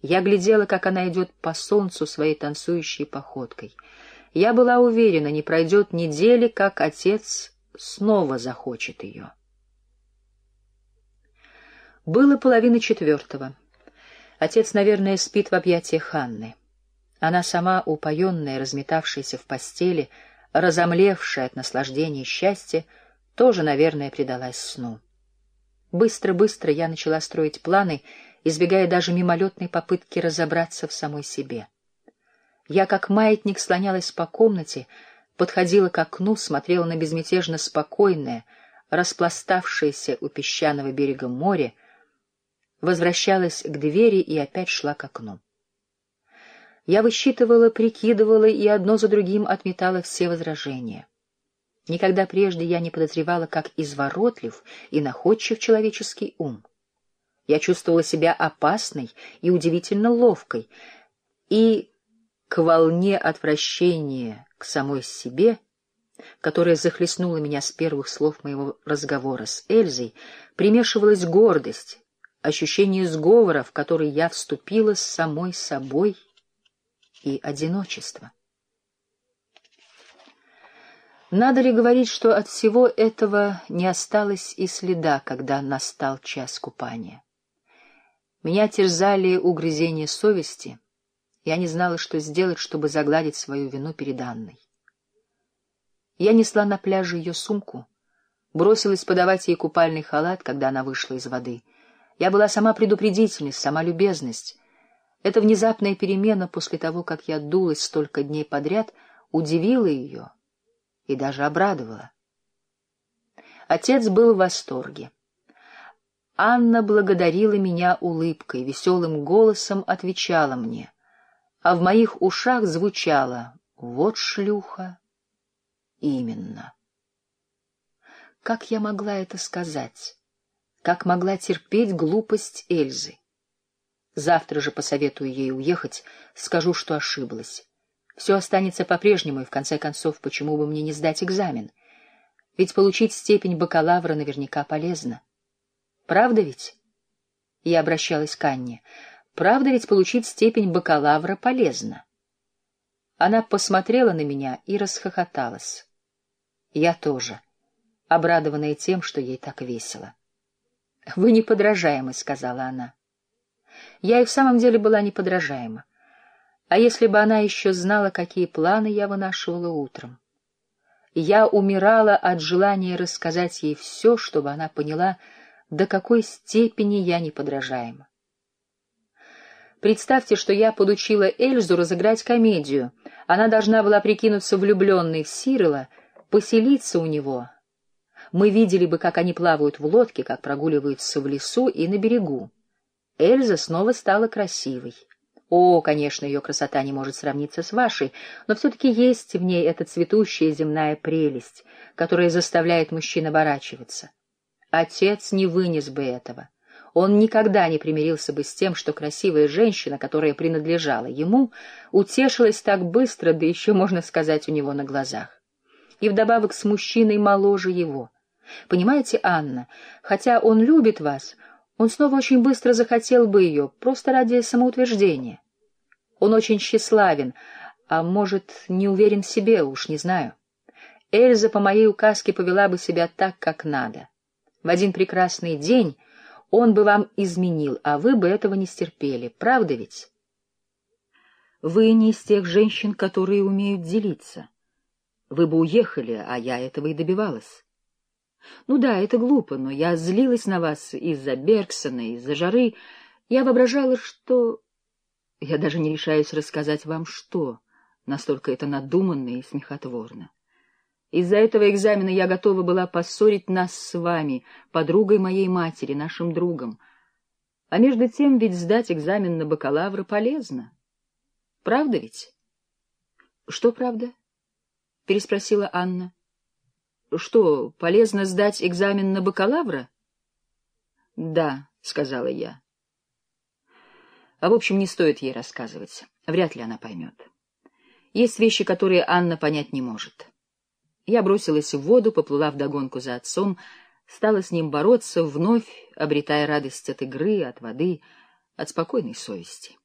Я глядела, как она идет по солнцу своей танцующей походкой. Я была уверена, не пройдет недели, как отец снова захочет ее. Было половина четвертого. Отец, наверное, спит в объятиях Ханны. Она сама, упоенная, разметавшаяся в постели, разомлевшая от наслаждения и счастья, тоже, наверное, предалась сну. Быстро-быстро я начала строить планы, избегая даже мимолетной попытки разобраться в самой себе. Я, как маятник, слонялась по комнате, подходила к окну, смотрела на безмятежно спокойное, распластавшееся у песчаного берега море, возвращалась к двери и опять шла к окну. Я высчитывала, прикидывала и одно за другим отметала все возражения. Никогда прежде я не подозревала, как изворотлив и находчив человеческий ум. Я чувствовала себя опасной и удивительно ловкой, и к волне отвращения к самой себе, которая захлестнула меня с первых слов моего разговора с Эльзой, примешивалась гордость, ощущение сговора, в который я вступила с самой собой и одиночество. Надо ли говорить, что от всего этого не осталось и следа, когда настал час купания? Меня терзали угрызения совести. Я не знала, что сделать, чтобы загладить свою вину перед Анной. Я несла на пляже ее сумку, бросилась подавать ей купальный халат, когда она вышла из воды. Я была сама предупредительность, сама любезность. Эта внезапная перемена после того, как я дулась столько дней подряд, удивила ее и даже обрадовала. Отец был в восторге. Анна благодарила меня улыбкой, веселым голосом отвечала мне, а в моих ушах звучало «Вот шлюха». Именно. Как я могла это сказать? Как могла терпеть глупость Эльзы? Завтра же посоветую ей уехать, скажу, что ошиблась. Все останется по-прежнему, и в конце концов, почему бы мне не сдать экзамен? Ведь получить степень бакалавра наверняка полезно. Правда ведь? Я обращалась к Анне. Правда ведь получить степень бакалавра полезно? Она посмотрела на меня и расхохоталась. Я тоже, обрадованная тем, что ей так весело. — Вы неподражаемы, — сказала она. Я и в самом деле была неподражаема. А если бы она еще знала, какие планы я вынашивала утром? Я умирала от желания рассказать ей все, чтобы она поняла, до какой степени я неподражаема. Представьте, что я подучила Эльзу разыграть комедию. Она должна была прикинуться влюбленной в Сирила, поселиться у него. Мы видели бы, как они плавают в лодке, как прогуливаются в лесу и на берегу. Эльза снова стала красивой. О, конечно, ее красота не может сравниться с вашей, но все-таки есть в ней эта цветущая земная прелесть, которая заставляет мужчин оборачиваться. Отец не вынес бы этого. Он никогда не примирился бы с тем, что красивая женщина, которая принадлежала ему, утешилась так быстро, да еще, можно сказать, у него на глазах. И вдобавок с мужчиной моложе его. Понимаете, Анна, хотя он любит вас, он снова очень быстро захотел бы ее, просто ради самоутверждения. Он очень тщеславен, а может, не уверен в себе, уж не знаю. Эльза по моей указке повела бы себя так, как надо. В один прекрасный день он бы вам изменил, а вы бы этого не стерпели. Правда ведь? Вы не из тех женщин, которые умеют делиться. Вы бы уехали, а я этого и добивалась. Ну да, это глупо, но я злилась на вас из-за Бергсона, из-за жары. Я воображала, что... Я даже не решаюсь рассказать вам, что. Настолько это надуманно и смехотворно. Из-за этого экзамена я готова была поссорить нас с вами, подругой моей матери, нашим другом. А между тем ведь сдать экзамен на бакалавра полезно. Правда ведь? — Что правда? — переспросила Анна. — Что, полезно сдать экзамен на бакалавра? — Да, — сказала я. А в общем, не стоит ей рассказывать. Вряд ли она поймет. Есть вещи, которые Анна понять не может. Я бросилась в воду, поплыла вдогонку за отцом, стала с ним бороться, вновь обретая радость от игры, от воды, от спокойной совести.